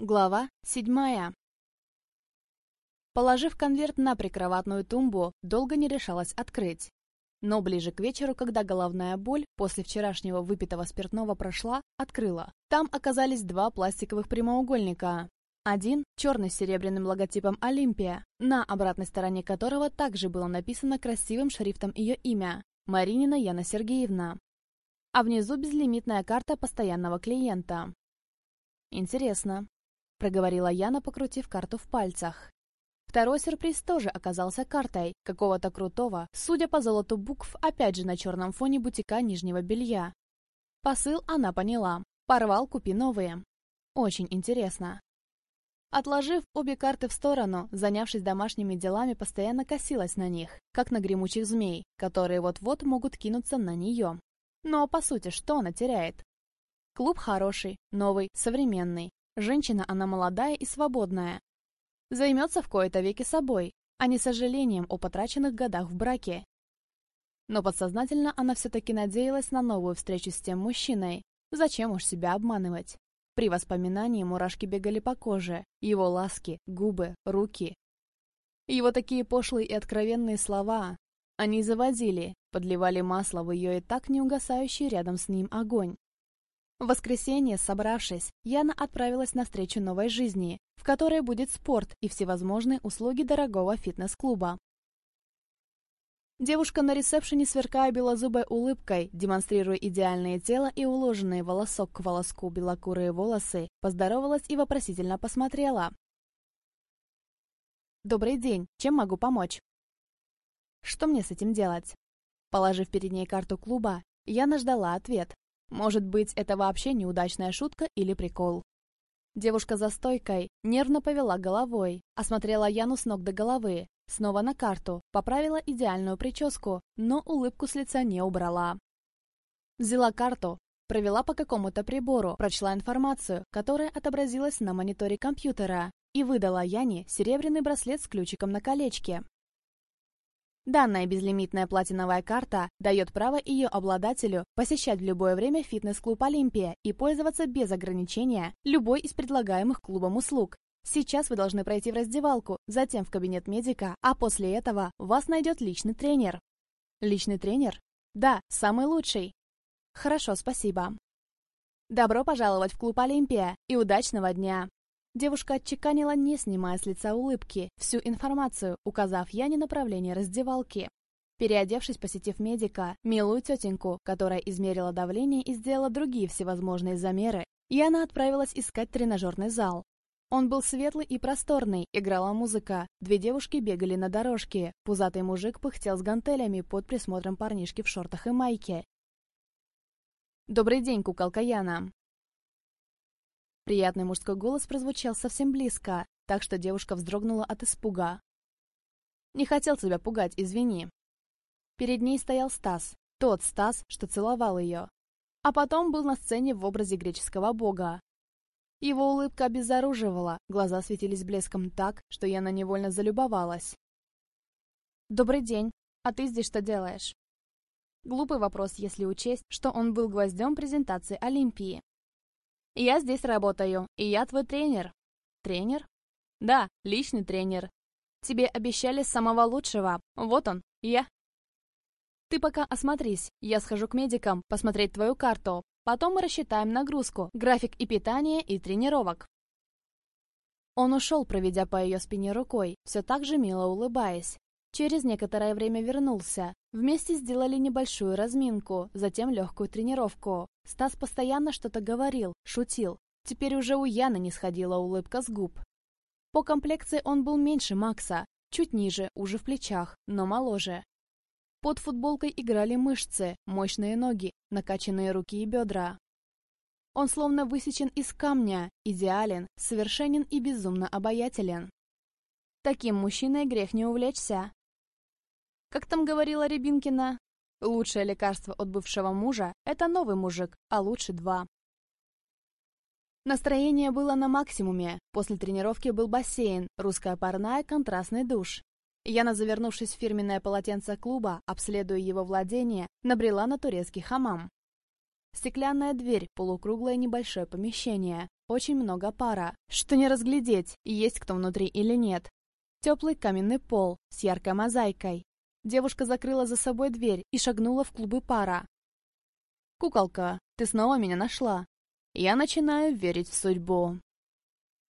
Глава седьмая. Положив конверт на прикроватную тумбу, долго не решалась открыть. Но ближе к вечеру, когда головная боль после вчерашнего выпитого спиртного прошла, открыла. Там оказались два пластиковых прямоугольника. Один – черный с серебряным логотипом «Олимпия», на обратной стороне которого также было написано красивым шрифтом ее имя – Маринина Яна Сергеевна. А внизу безлимитная карта постоянного клиента. Интересно, — проговорила Яна, покрутив карту в пальцах. Второй сюрприз тоже оказался картой какого-то крутого, судя по золоту букв, опять же на черном фоне бутика нижнего белья. Посыл она поняла. Порвал, купи новые. Очень интересно. Отложив обе карты в сторону, занявшись домашними делами, постоянно косилась на них, как на гремучих змей, которые вот-вот могут кинуться на нее. Но, по сути, что она теряет? Клуб хороший, новый, современный. Женщина она молодая и свободная. Займется в кои-то веки собой, а не сожалением о потраченных годах в браке. Но подсознательно она все-таки надеялась на новую встречу с тем мужчиной. Зачем уж себя обманывать? При воспоминании мурашки бегали по коже, его ласки, губы, руки. Его такие пошлые и откровенные слова. Они заводили, подливали масло в ее и так неугасающий рядом с ним огонь. В воскресенье, собравшись, Яна отправилась на встречу новой жизни, в которой будет спорт и всевозможные услуги дорогого фитнес-клуба. Девушка на ресепшене, сверкая белозубой улыбкой, демонстрируя идеальное тело и уложенные волосок к волоску белокурые волосы, поздоровалась и вопросительно посмотрела. «Добрый день, чем могу помочь?» «Что мне с этим делать?» Положив перед ней карту клуба, Яна ждала ответ, может быть, это вообще неудачная шутка или прикол. Девушка за стойкой нервно повела головой, осмотрела Яну с ног до головы, снова на карту, поправила идеальную прическу, но улыбку с лица не убрала. Взяла карту, провела по какому-то прибору, прочла информацию, которая отобразилась на мониторе компьютера, и выдала Яне серебряный браслет с ключиком на колечке. Данная безлимитная платиновая карта дает право ее обладателю посещать в любое время фитнес-клуб «Олимпия» и пользоваться без ограничения любой из предлагаемых клубом услуг. Сейчас вы должны пройти в раздевалку, затем в кабинет медика, а после этого вас найдет личный тренер. Личный тренер? Да, самый лучший. Хорошо, спасибо. Добро пожаловать в клуб «Олимпия» и удачного дня! Девушка отчеканила, не снимая с лица улыбки, всю информацию, указав Яне направление раздевалки. Переодевшись, посетив медика, милую тетеньку, которая измерила давление и сделала другие всевозможные замеры, Яна отправилась искать тренажерный зал. Он был светлый и просторный, играла музыка, две девушки бегали на дорожке, пузатый мужик пыхтел с гантелями под присмотром парнишки в шортах и майке. «Добрый день, куколка Яна!» Приятный мужской голос прозвучал совсем близко, так что девушка вздрогнула от испуга. «Не хотел тебя пугать, извини». Перед ней стоял Стас, тот Стас, что целовал ее. А потом был на сцене в образе греческого бога. Его улыбка обезоруживала, глаза светились блеском так, что я на невольно залюбовалась. «Добрый день. А ты здесь что делаешь?» Глупый вопрос, если учесть, что он был гвоздем презентации Олимпии. Я здесь работаю, и я твой тренер. Тренер? Да, личный тренер. Тебе обещали самого лучшего. Вот он, я. Ты пока осмотрись, я схожу к медикам посмотреть твою карту. Потом мы рассчитаем нагрузку, график и питание, и тренировок. Он ушел, проведя по ее спине рукой, все так же мило улыбаясь. Через некоторое время вернулся. Вместе сделали небольшую разминку, затем легкую тренировку. Стас постоянно что-то говорил, шутил. Теперь уже у Яны не сходила улыбка с губ. По комплекции он был меньше Макса, чуть ниже, уже в плечах, но моложе. Под футболкой играли мышцы, мощные ноги, накачанные руки и бедра. Он словно высечен из камня, идеален, совершенен и безумно обаятелен. Таким мужчиной грех не увлечься. Как там говорила Рябинкина, лучшее лекарство от бывшего мужа – это новый мужик, а лучше два. Настроение было на максимуме. После тренировки был бассейн, русская парная, контрастный душ. Яна, завернувшись в фирменное полотенце клуба, обследуя его владение, набрела на турецкий хамам. Стеклянная дверь, полукруглое небольшое помещение, очень много пара, что не разглядеть, есть кто внутри или нет. Теплый каменный пол с яркой мозаикой. Девушка закрыла за собой дверь и шагнула в клубы пара. «Куколка, ты снова меня нашла. Я начинаю верить в судьбу».